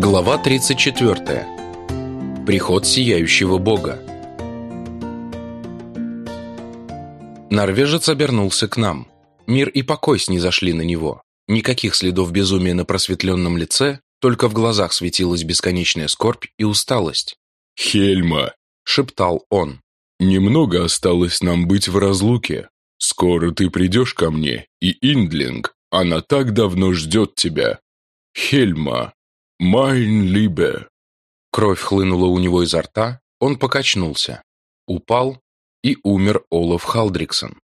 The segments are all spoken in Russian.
Глава 34. Приход сияющего бога. Норвежец обернулся к нам. Мир и покой снизошли на него. Никаких следов безумия на просветленном лице, только в глазах светилась бесконечная скорбь и усталость. «Хельма!» – шептал он. «Немного осталось нам быть в разлуке. Скоро ты придешь ко мне, и Индлинг, она так давно ждет тебя. Хельма, майн либе». Кровь хлынула у него изо рта, он покачнулся, упал и умер Олаф Халдриксон.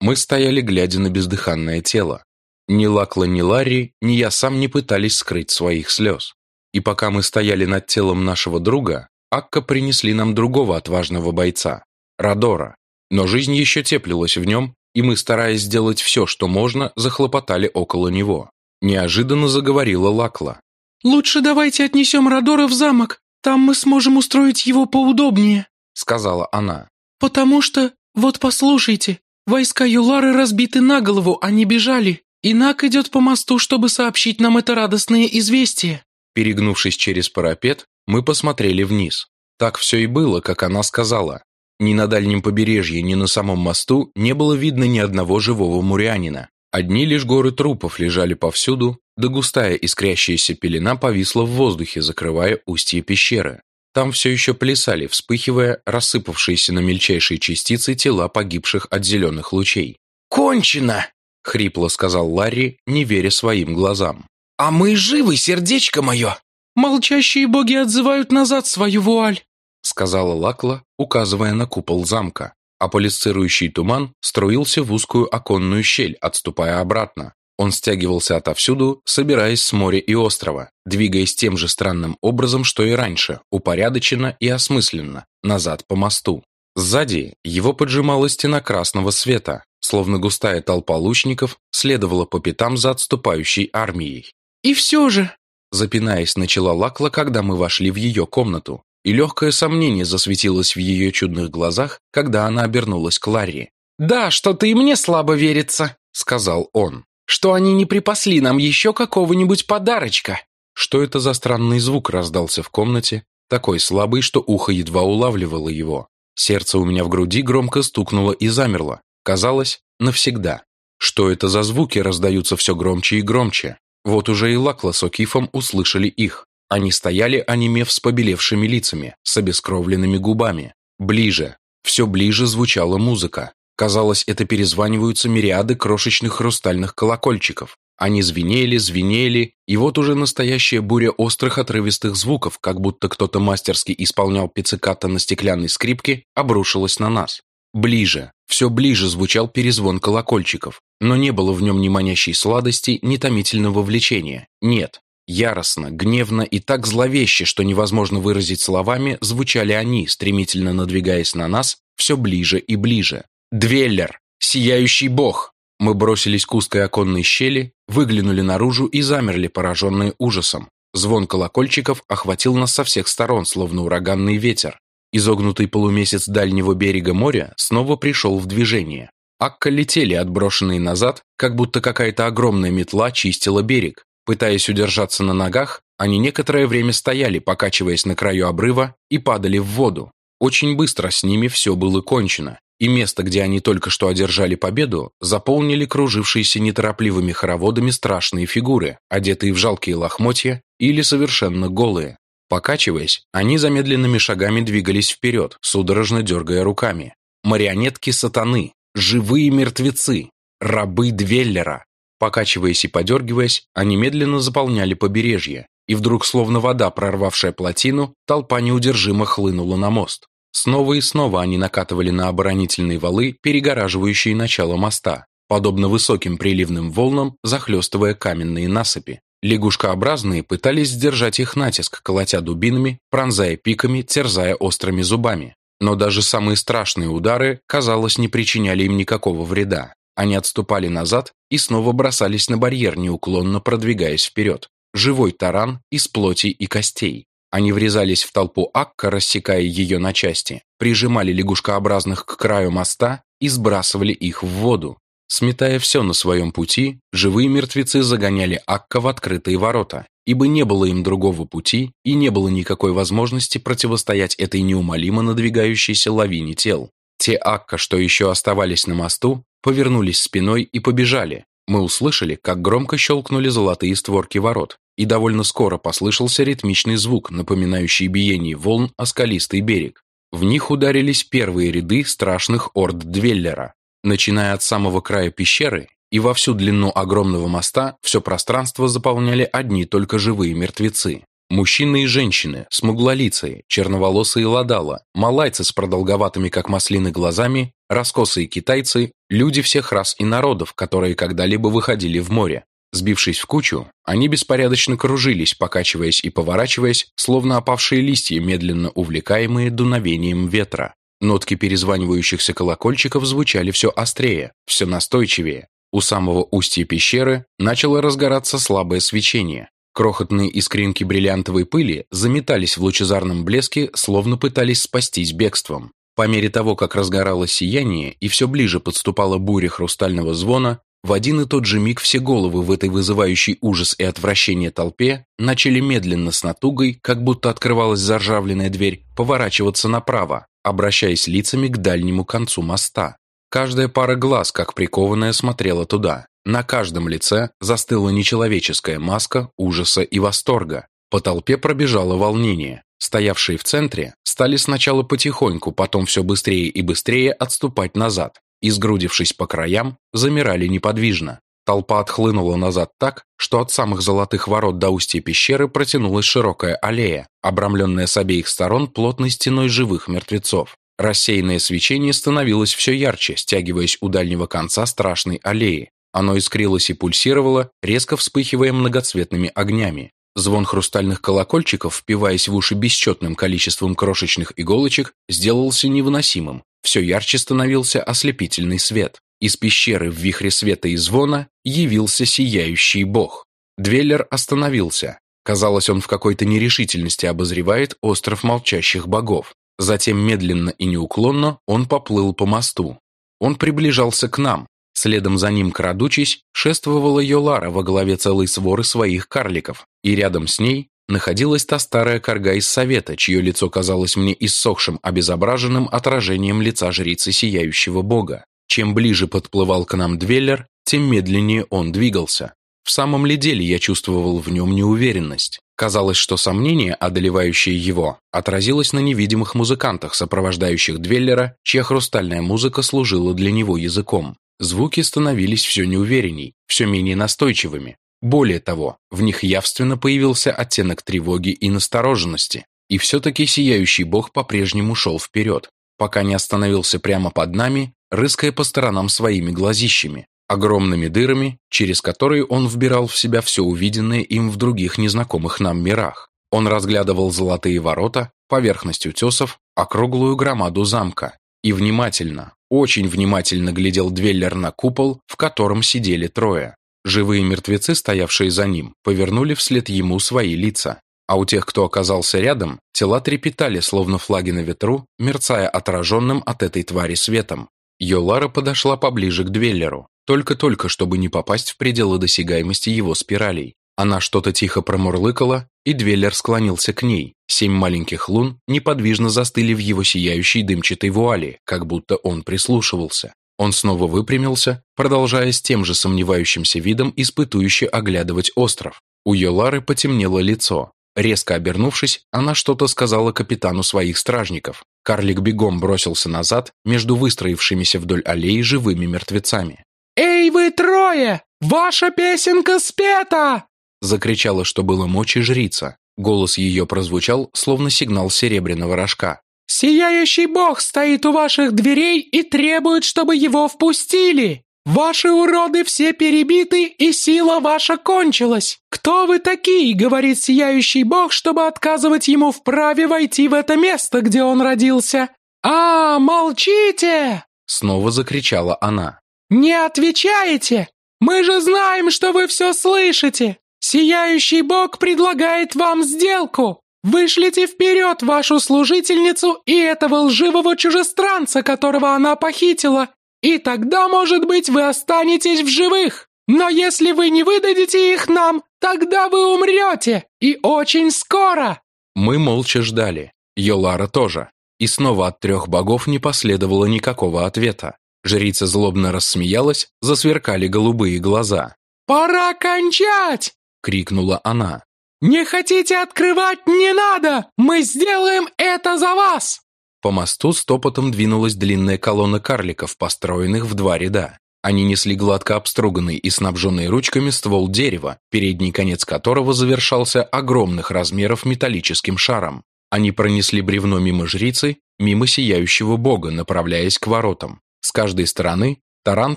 Мы стояли, глядя на бездыханное тело. Ни Лакла, ни Ларри, ни я сам не пытались скрыть своих слез. И пока мы стояли над телом нашего друга, Акка принесли нам другого отважного бойца, Радора. Но жизнь еще теплилась в нем, и мы, стараясь сделать все, что можно, захлопотали около него. Неожиданно заговорила Лакла. «Лучше давайте отнесем Радора в замок, там мы сможем устроить его поудобнее», сказала она. «Потому что, вот послушайте, войска Юлары разбиты на голову, они бежали. Инак идет по мосту, чтобы сообщить нам это радостное известие». Перегнувшись через парапет, мы посмотрели вниз. Так все и было, как она сказала. Ни на дальнем побережье, ни на самом мосту не было видно ни одного живого мурянина. Одни лишь горы трупов лежали повсюду, да густая искрящаяся пелена повисла в воздухе, закрывая устье пещеры. Там все еще плясали, вспыхивая рассыпавшиеся на мельчайшие частицы тела погибших от зеленых лучей. «Кончено!» — хрипло сказал Ларри, не веря своим глазам. «А мы живы, сердечко мое!» «Молчащие боги отзывают назад свою вуаль», сказала Лакла, указывая на купол замка, а полисцирующий туман струился в узкую оконную щель, отступая обратно. Он стягивался отовсюду, собираясь с моря и острова, двигаясь тем же странным образом, что и раньше, упорядоченно и осмысленно, назад по мосту. Сзади его поджимала стена красного света, словно густая толпа лучников следовала по пятам за отступающей армией. «И все же», Запинаясь, начала Лакла, когда мы вошли в ее комнату, и легкое сомнение засветилось в ее чудных глазах, когда она обернулась к Ларри. «Да, что-то и мне слабо верится», — сказал он, «что они не припасли нам еще какого-нибудь подарочка». Что это за странный звук раздался в комнате, такой слабый, что ухо едва улавливало его. Сердце у меня в груди громко стукнуло и замерло. Казалось, навсегда. Что это за звуки раздаются все громче и громче? Вот уже и Лакла с Окифом услышали их. Они стояли, онемев с побелевшими лицами, с обескровленными губами. Ближе, все ближе звучала музыка. Казалось, это перезваниваются мириады крошечных хрустальных колокольчиков. Они звенели, звенели, и вот уже настоящая буря острых отрывистых звуков, как будто кто-то мастерски исполнял пицциката на стеклянной скрипке, обрушилась на нас. Ближе, все ближе звучал перезвон колокольчиков, но не было в нем ни манящей сладости, ни томительного влечения. Нет. Яростно, гневно и так зловеще, что невозможно выразить словами, звучали они, стремительно надвигаясь на нас, все ближе и ближе. «Двеллер! Сияющий бог!» Мы бросились к узкой оконной щели, выглянули наружу и замерли, пораженные ужасом. Звон колокольчиков охватил нас со всех сторон, словно ураганный ветер. Изогнутый полумесяц дальнего берега моря снова пришел в движение. Акка летели, отброшенные назад, как будто какая-то огромная метла чистила берег. Пытаясь удержаться на ногах, они некоторое время стояли, покачиваясь на краю обрыва, и падали в воду. Очень быстро с ними все было кончено, и место, где они только что одержали победу, заполнили кружившиеся неторопливыми хороводами страшные фигуры, одетые в жалкие лохмотья или совершенно голые. Покачиваясь, они замедленными шагами двигались вперед, судорожно дергая руками. Марионетки сатаны, живые мертвецы, рабы Двеллера. Покачиваясь и подергиваясь, они медленно заполняли побережье, и вдруг, словно вода, прорвавшая плотину, толпа неудержимо хлынула на мост. Снова и снова они накатывали на оборонительные валы, перегораживающие начало моста, подобно высоким приливным волнам, захлестывая каменные насыпи. Лягушкообразные пытались сдержать их натиск, колотя дубинами, пронзая пиками, терзая острыми зубами. Но даже самые страшные удары, казалось, не причиняли им никакого вреда. Они отступали назад и снова бросались на барьер, неуклонно продвигаясь вперед. Живой таран из плоти и костей. Они врезались в толпу Акка, рассекая ее на части, прижимали лягушкообразных к краю моста и сбрасывали их в воду. Сметая все на своем пути, живые мертвецы загоняли Акка в открытые ворота, ибо не было им другого пути и не было никакой возможности противостоять этой неумолимо надвигающейся лавине тел. Те Акка, что еще оставались на мосту, повернулись спиной и побежали. Мы услышали, как громко щелкнули золотые створки ворот, и довольно скоро послышался ритмичный звук, напоминающий биение волн о скалистый берег. В них ударились первые ряды страшных орд Двеллера. Начиная от самого края пещеры и во всю длину огромного моста все пространство заполняли одни только живые мертвецы. Мужчины и женщины, смуглолицые, черноволосые ладала, малайцы с продолговатыми как маслины глазами, раскосые китайцы, люди всех рас и народов, которые когда-либо выходили в море. Сбившись в кучу, они беспорядочно кружились, покачиваясь и поворачиваясь, словно опавшие листья, медленно увлекаемые дуновением ветра. Нотки перезванивающихся колокольчиков звучали все острее, все настойчивее. У самого устья пещеры начало разгораться слабое свечение. Крохотные искринки бриллиантовой пыли заметались в лучезарном блеске, словно пытались спастись бегством. По мере того, как разгоралось сияние и все ближе подступала буря хрустального звона, в один и тот же миг все головы в этой вызывающей ужас и отвращение толпе начали медленно с натугой, как будто открывалась заржавленная дверь, поворачиваться направо, обращаясь лицами к дальнему концу моста. Каждая пара глаз, как прикованная, смотрела туда. На каждом лице застыла нечеловеческая маска ужаса и восторга. По толпе пробежало волнение. Стоявшие в центре стали сначала потихоньку, потом все быстрее и быстрее отступать назад. И, сгрудившись по краям, замирали неподвижно. Толпа отхлынула назад так, что от самых золотых ворот до устья пещеры протянулась широкая аллея, обрамленная с обеих сторон плотной стеной живых мертвецов. Рассеянное свечение становилось все ярче, стягиваясь у дальнего конца страшной аллеи. Оно искрилось и пульсировало, резко вспыхивая многоцветными огнями. Звон хрустальных колокольчиков, впиваясь в уши бесчетным количеством крошечных иголочек, сделался невыносимым. Все ярче становился ослепительный свет. Из пещеры в вихре света и звона явился сияющий бог. Двеллер остановился. Казалось, он в какой-то нерешительности обозревает остров молчащих богов. Затем медленно и неуклонно он поплыл по мосту. Он приближался к нам, Следом за ним, крадучись, шествовала Йолара во главе целой своры своих карликов, и рядом с ней находилась та старая корга из совета, чье лицо казалось мне иссохшим, обезображенным отражением лица жрицы сияющего бога. Чем ближе подплывал к нам Двеллер, тем медленнее он двигался. В самом ли деле я чувствовал в нем неуверенность? Казалось, что сомнение, одолевающее его, отразилось на невидимых музыкантах, сопровождающих Двеллера, чья хрустальная музыка служила для него языком. Звуки становились все неуверенней, все менее настойчивыми. Более того, в них явственно появился оттенок тревоги и настороженности. И все-таки сияющий бог по-прежнему шел вперед, пока не остановился прямо под нами, рыская по сторонам своими глазищами, огромными дырами, через которые он вбирал в себя все увиденное им в других незнакомых нам мирах. Он разглядывал золотые ворота, поверхность утесов, округлую громаду замка и внимательно, очень внимательно глядел Двеллер на купол, в котором сидели трое. Живые мертвецы, стоявшие за ним, повернули вслед ему свои лица. А у тех, кто оказался рядом, тела трепетали, словно флаги на ветру, мерцая отраженным от этой твари светом. Йолара подошла поближе к Двеллеру, только-только, чтобы не попасть в пределы досягаемости его спиралей. Она что-то тихо промурлыкала, и Двеллер склонился к ней. Семь маленьких лун неподвижно застыли в его сияющей дымчатой вуале, как будто он прислушивался. Он снова выпрямился, продолжая с тем же сомневающимся видом испытующе оглядывать остров. У Йолары потемнело лицо. Резко обернувшись, она что-то сказала капитану своих стражников. Карлик бегом бросился назад между выстроившимися вдоль аллеи живыми мертвецами. «Эй, вы трое! Ваша песенка спета!» Закричала, что было мочи жрица. Голос ее прозвучал, словно сигнал серебряного рожка. «Сияющий бог стоит у ваших дверей и требует, чтобы его впустили! Ваши уроды все перебиты, и сила ваша кончилась! Кто вы такие, — говорит сияющий бог, чтобы отказывать ему в праве войти в это место, где он родился? А, молчите!» Снова закричала она. «Не отвечаете? Мы же знаем, что вы все слышите! Сияющий бог предлагает вам сделку. Вышлите вперед вашу служительницу и этого лживого чужестранца, которого она похитила, и тогда, может быть, вы останетесь в живых. Но если вы не выдадите их нам, тогда вы умрете, и очень скоро!» Мы молча ждали. Йолара тоже. И снова от трех богов не последовало никакого ответа. Жрица злобно рассмеялась, засверкали голубые глаза. «Пора кончать!» — крикнула она. «Не хотите открывать, не надо! Мы сделаем это за вас!» По мосту стопотом двинулась длинная колонна карликов, построенных в два ряда. Они несли гладко обструганный и снабженный ручками ствол дерева, передний конец которого завершался огромных размеров металлическим шаром. Они пронесли бревно мимо жрицы, мимо сияющего бога, направляясь к воротам. С каждой стороны таран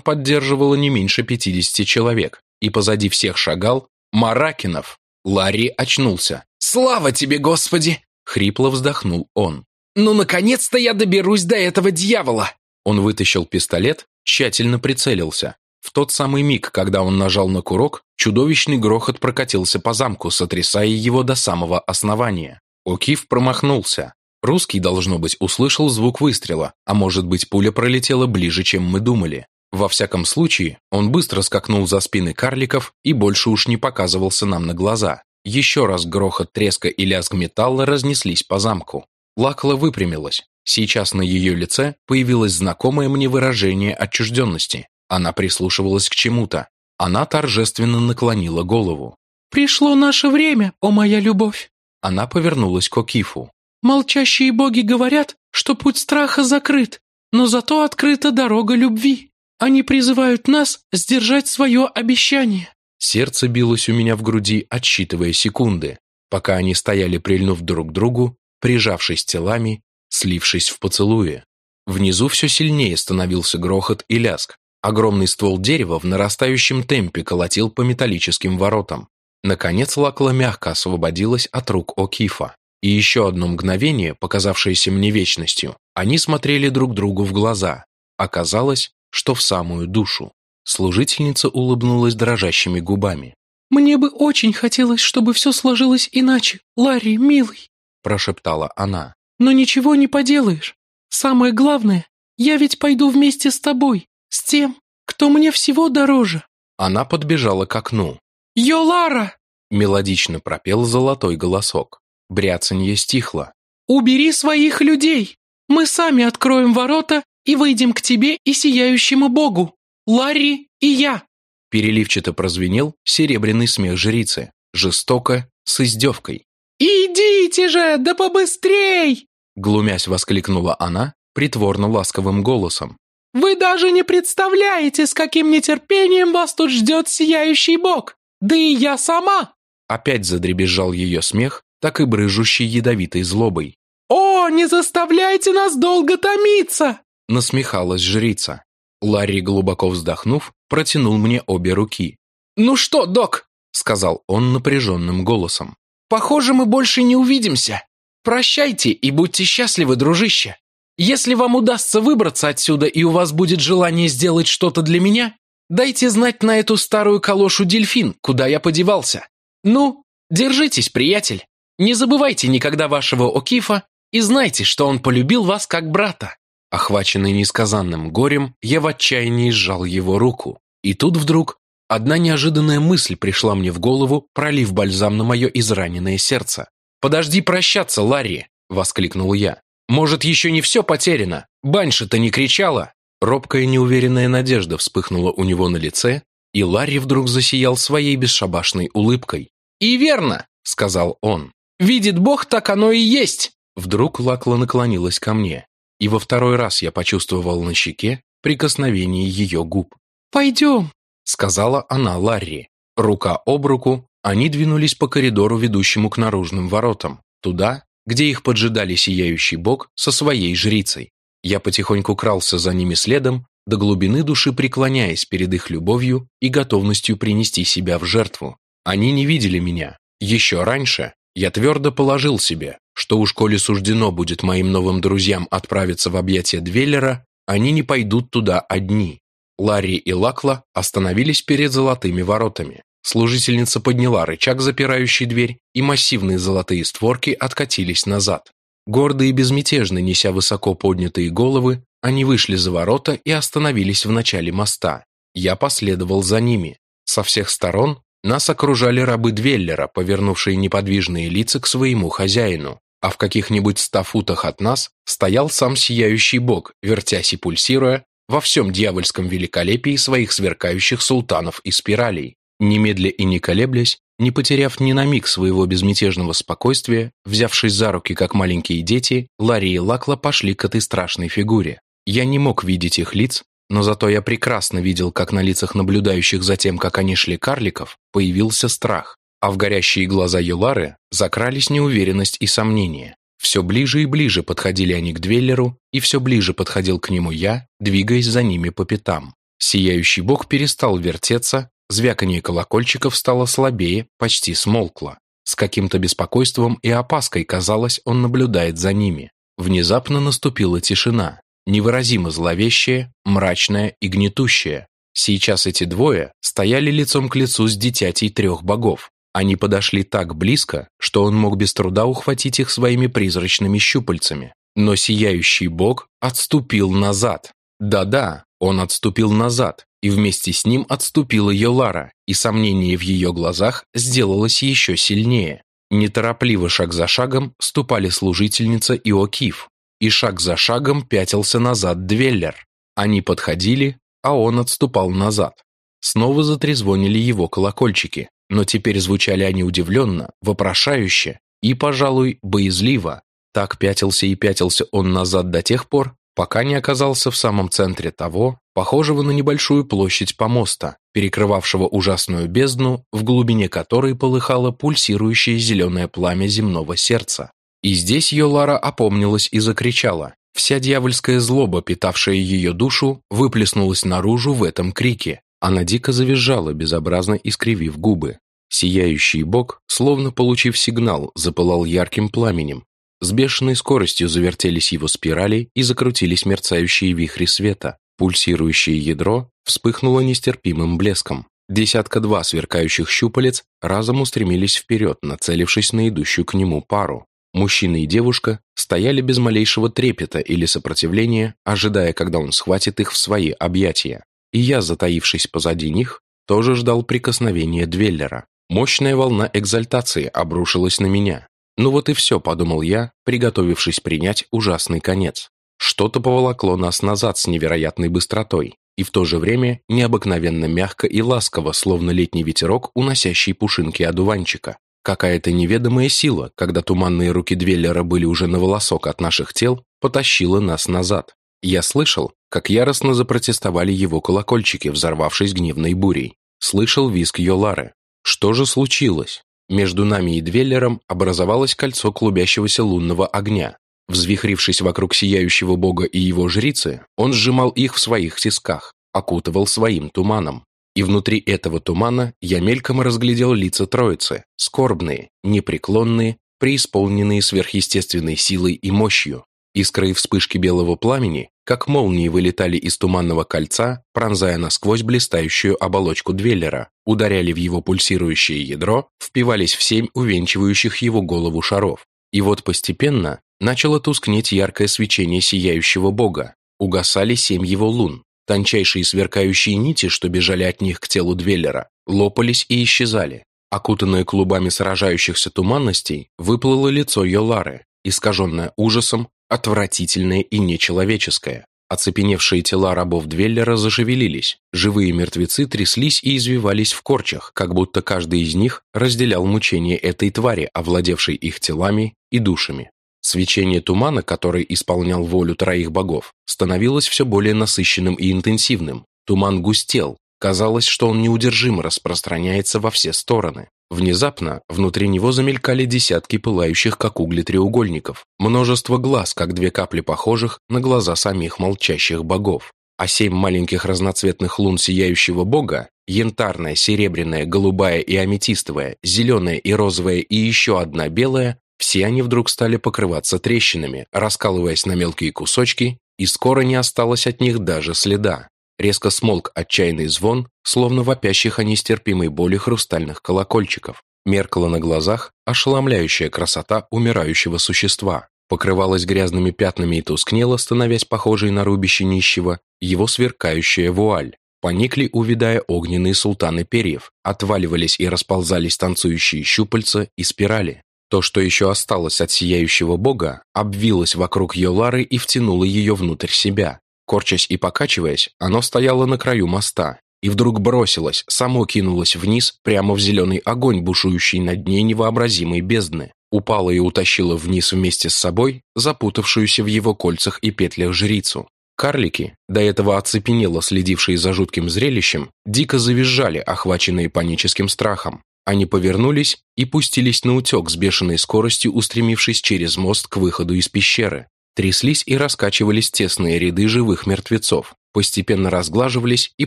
поддерживало не меньше 50 человек, и позади всех шагал Маракинов. Ларри очнулся. «Слава тебе, Господи!» — хрипло вздохнул он. «Ну, наконец-то я доберусь до этого дьявола!» Он вытащил пистолет, тщательно прицелился. В тот самый миг, когда он нажал на курок, чудовищный грохот прокатился по замку, сотрясая его до самого основания. Окиф промахнулся. Русский, должно быть, услышал звук выстрела, а может быть, пуля пролетела ближе, чем мы думали. Во всяком случае, он быстро скакнул за спины карликов и больше уж не показывался нам на глаза. Еще раз грохот треска и лязг металла разнеслись по замку. Лакла выпрямилась. Сейчас на ее лице появилось знакомое мне выражение отчужденности. Она прислушивалась к чему-то. Она торжественно наклонила голову. «Пришло наше время, о моя любовь!» Она повернулась к Окифу. «Молчащие боги говорят, что путь страха закрыт, но зато открыта дорога любви. Они призывают нас сдержать свое обещание». Сердце билось у меня в груди, отсчитывая секунды, пока они стояли, прильнув друг к другу, прижавшись телами, слившись в поцелуе. Внизу все сильнее становился грохот и ляск. Огромный ствол дерева в нарастающем темпе колотил по металлическим воротам. Наконец Лакла мягко освободилась от рук О'Кифа. И еще одно мгновение, показавшееся мне вечностью, они смотрели друг другу в глаза. Оказалось, что в самую душу. Служительница улыбнулась дрожащими губами. «Мне бы очень хотелось, чтобы все сложилось иначе, Ларри, милый», прошептала она. «Но ничего не поделаешь. Самое главное, я ведь пойду вместе с тобой, с тем, кто мне всего дороже». Она подбежала к окну. «Йолара!» — мелодично пропел золотой голосок. Бряцанье стихло. «Убери своих людей! Мы сами откроем ворота и выйдем к тебе и сияющему богу! Ларри и я!» Переливчато прозвенел серебряный смех жрицы, жестоко, с издевкой. «Идите же, да побыстрей!» Глумясь воскликнула она притворно ласковым голосом. «Вы даже не представляете, с каким нетерпением вас тут ждет сияющий бог! Да и я сама!» Опять задребезжал ее смех, так и брыжущий ядовитой злобой. «О, не заставляйте нас долго томиться!» Насмехалась жрица. Ларри, глубоко вздохнув, протянул мне обе руки. «Ну что, док?» — сказал он напряженным голосом. «Похоже, мы больше не увидимся. Прощайте и будьте счастливы, дружище. Если вам удастся выбраться отсюда и у вас будет желание сделать что-то для меня, дайте знать на эту старую калошу дельфин, куда я подевался. Ну, держитесь, приятель. Не забывайте никогда вашего Окифа и знайте, что он полюбил вас как брата». Охваченный несказанным горем, я в отчаянии сжал его руку. И тут вдруг одна неожиданная мысль пришла мне в голову, пролив бальзам на мое израненное сердце. «Подожди прощаться, Ларри!» – воскликнул я. «Может, еще не все потеряно? Банша-то не кричала?» Робкая неуверенная надежда вспыхнула у него на лице, и Ларри вдруг засиял своей бесшабашной улыбкой. «И верно!» – сказал он. «Видит Бог, так оно и есть!» Вдруг Лакла наклонилась ко мне и во второй раз я почувствовал на щеке прикосновение ее губ. «Пойдем», — сказала она Ларри. Рука об руку они двинулись по коридору, ведущему к наружным воротам, туда, где их поджидали сияющий бог со своей жрицей. Я потихоньку крался за ними следом, до глубины души преклоняясь перед их любовью и готовностью принести себя в жертву. Они не видели меня. Еще раньше я твердо положил себе, что уж коли суждено будет моим новым друзьям отправиться в объятия Двеллера, они не пойдут туда одни. Ларри и Лакла остановились перед золотыми воротами. Служительница подняла рычаг, запирающий дверь, и массивные золотые створки откатились назад. Гордо и безмятежно неся высоко поднятые головы, они вышли за ворота и остановились в начале моста. Я последовал за ними. Со всех сторон нас окружали рабы Двеллера, повернувшие неподвижные лица к своему хозяину, а в каких-нибудь ста футах от нас стоял сам сияющий бог, вертясь и пульсируя во всем дьявольском великолепии своих сверкающих султанов и спиралей. Немедля и не колеблясь, не потеряв ни на миг своего безмятежного спокойствия, взявшись за руки, как маленькие дети, Ларри и Лакла пошли к этой страшной фигуре. Я не мог видеть их лиц, но зато я прекрасно видел, как на лицах наблюдающих за тем, как они шли карликов, появился страх, а в горящие глаза Юлары закрались неуверенность и сомнение. Все ближе и ближе подходили они к Двеллеру, и все ближе подходил к нему я, двигаясь за ними по пятам. Сияющий бог перестал вертеться, Звяканье колокольчиков стало слабее, почти смолкло. С каким-то беспокойством и опаской, казалось, он наблюдает за ними. Внезапно наступила тишина, невыразимо зловещая, мрачная и гнетущая. Сейчас эти двое стояли лицом к лицу с дитятей трех богов. Они подошли так близко, что он мог без труда ухватить их своими призрачными щупальцами. Но сияющий бог отступил назад. Да-да, он отступил назад, и вместе с ним отступила Йолара, и сомнение в ее глазах сделалось еще сильнее. Неторопливо шаг за шагом ступали служительница и Окиф, и шаг за шагом пятился назад Двеллер. Они подходили, а он отступал назад. Снова затрезвонили его колокольчики, но теперь звучали они удивленно, вопрошающе и, пожалуй, боязливо. Так пятился и пятился он назад до тех пор, пока не оказался в самом центре того, похожего на небольшую площадь помоста, перекрывавшего ужасную бездну, в глубине которой полыхало пульсирующее зеленое пламя земного сердца. И здесь Йолара опомнилась и закричала. Вся дьявольская злоба, питавшая ее душу, выплеснулась наружу в этом крике. Она дико завизжала, безобразно искривив губы. Сияющий бог, словно получив сигнал, запылал ярким пламенем, с бешеной скоростью завертелись его спирали и закрутились мерцающие вихри света. Пульсирующее ядро вспыхнуло нестерпимым блеском. Десятка-два сверкающих щупалец разом устремились вперед, нацелившись на идущую к нему пару. Мужчина и девушка стояли без малейшего трепета или сопротивления, ожидая, когда он схватит их в свои объятия. И я, затаившись позади них, тоже ждал прикосновения Двеллера. Мощная волна экзальтации обрушилась на меня. Ну вот и все, подумал я, приготовившись принять ужасный конец. Что-то поволокло нас назад с невероятной быстротой, и в то же время необыкновенно мягко и ласково, словно летний ветерок, уносящий пушинки одуванчика. Какая-то неведомая сила, когда туманные руки Двеллера были уже на волосок от наших тел, потащила нас назад. Я слышал, как яростно запротестовали его колокольчики, взорвавшись гневной бурей. Слышал визг Йолары. Что же случилось? Между нами и Двеллером образовалось кольцо клубящегося лунного огня. Взвихрившись вокруг сияющего бога и его жрицы, он сжимал их в своих тисках, окутывал своим туманом. И внутри этого тумана я мельком разглядел лица троицы, скорбные, непреклонные, преисполненные сверхъестественной силой и мощью. Искры и вспышки белого пламени, как молнии, вылетали из туманного кольца, пронзая насквозь блистающую оболочку Двеллера, ударяли в его пульсирующее ядро, впивались в семь увенчивающих его голову шаров. И вот постепенно начало тускнеть яркое свечение сияющего бога, угасали семь его лун. Тончайшие сверкающие нити, что бежали от них к телу Двеллера, лопались и исчезали. Окутанное клубами сражающихся туманностей, выплыло лицо Йолары, искаженное ужасом, отвратительное и нечеловеческое. Оцепеневшие тела рабов Двеллера зашевелились, живые мертвецы тряслись и извивались в корчах, как будто каждый из них разделял мучение этой твари, овладевшей их телами и душами. Свечение тумана, который исполнял волю троих богов, становилось все более насыщенным и интенсивным. Туман густел, казалось, что он неудержимо распространяется во все стороны. Внезапно внутри него замелькали десятки пылающих, как угли, треугольников, множество глаз, как две капли похожих на глаза самих молчащих богов. А семь маленьких разноцветных лун сияющего бога, янтарная, серебряная, голубая и аметистовая, зеленая и розовая и еще одна белая, все они вдруг стали покрываться трещинами, раскалываясь на мелкие кусочки, и скоро не осталось от них даже следа. Резко смолк отчаянный звон, словно вопящих о нестерпимой боли хрустальных колокольчиков. Меркла на глазах ошеломляющая красота умирающего существа. Покрывалась грязными пятнами и тускнела, становясь похожей на рубище нищего, его сверкающая вуаль. Поникли, увидая огненные султаны перьев, отваливались и расползались танцующие щупальца и спирали. То, что еще осталось от сияющего бога, обвилось вокруг Йолары и втянуло ее внутрь себя. Корчась и покачиваясь, оно стояло на краю моста, и вдруг бросилось, само кинулось вниз, прямо в зеленый огонь, бушующий на дне невообразимой бездны. Упало и утащило вниз вместе с собой запутавшуюся в его кольцах и петлях жрицу. Карлики, до этого оцепенело следившие за жутким зрелищем, дико завизжали, охваченные паническим страхом. Они повернулись и пустились на утек с бешеной скоростью, устремившись через мост к выходу из пещеры. Тряслись и раскачивались тесные ряды живых мертвецов. Постепенно разглаживались и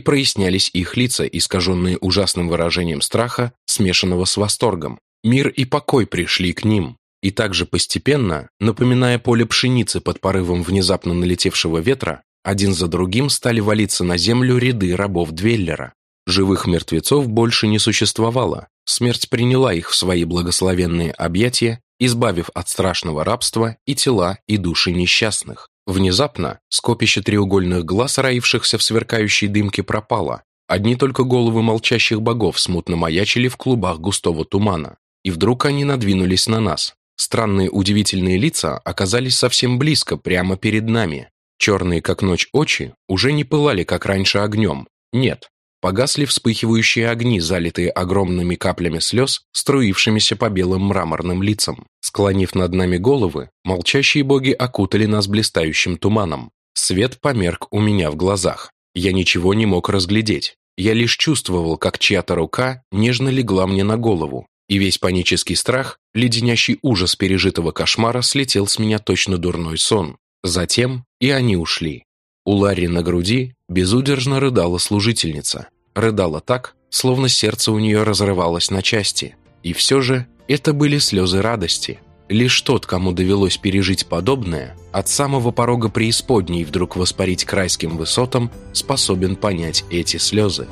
прояснялись их лица, искаженные ужасным выражением страха, смешанного с восторгом. Мир и покой пришли к ним. И также постепенно, напоминая поле пшеницы под порывом внезапно налетевшего ветра, один за другим стали валиться на землю ряды рабов Двеллера. Живых мертвецов больше не существовало. Смерть приняла их в свои благословенные объятия, избавив от страшного рабства и тела, и души несчастных. Внезапно скопище треугольных глаз, роившихся в сверкающей дымке, пропало. Одни только головы молчащих богов смутно маячили в клубах густого тумана. И вдруг они надвинулись на нас. Странные удивительные лица оказались совсем близко, прямо перед нами. Черные, как ночь, очи уже не пылали, как раньше, огнем. Нет, погасли вспыхивающие огни, залитые огромными каплями слез, струившимися по белым мраморным лицам. Склонив над нами головы, молчащие боги окутали нас блистающим туманом. Свет померк у меня в глазах. Я ничего не мог разглядеть. Я лишь чувствовал, как чья-то рука нежно легла мне на голову, и весь панический страх, леденящий ужас пережитого кошмара слетел с меня точно дурной сон. Затем и они ушли. У Ларри на груди безудержно рыдала служительница. Рыдала так, словно сердце у нее разрывалось на части. И все же это были слезы радости. Лишь тот, кому довелось пережить подобное, от самого порога преисподней вдруг воспарить к райским высотам, способен понять эти слезы.